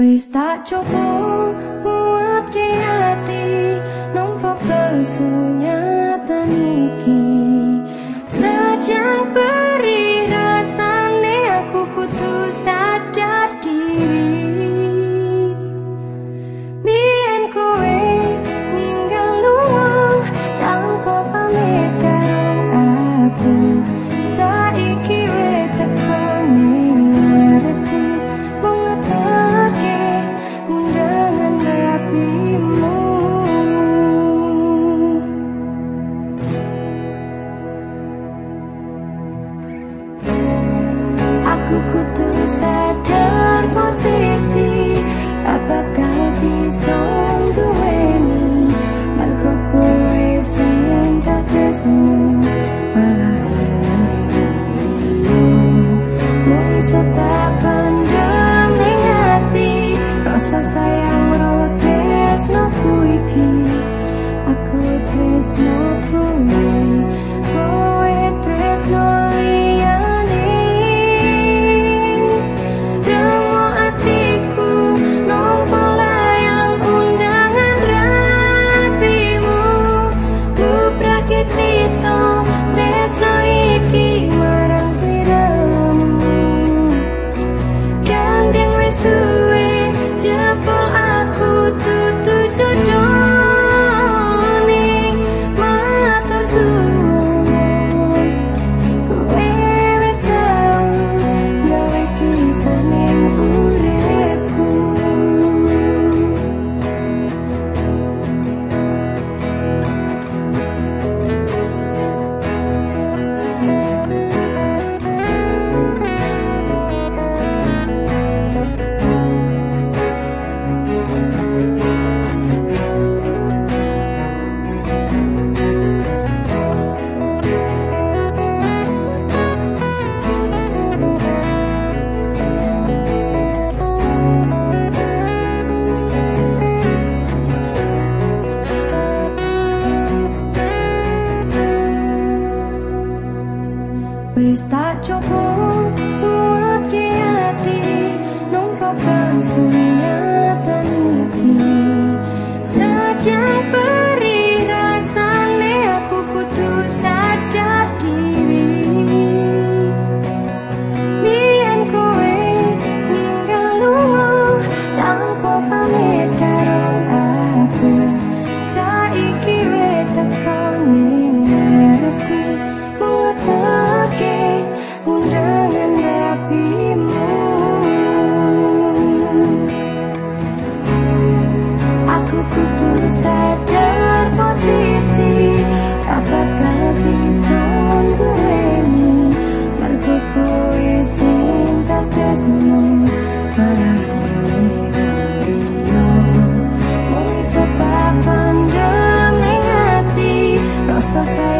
Wis tak cukup muat kiat Ku kudu sadar posisi Tak bakal bisa duweni Mergo kowe sing tak tresno Wis tak que a ti nunca kau so.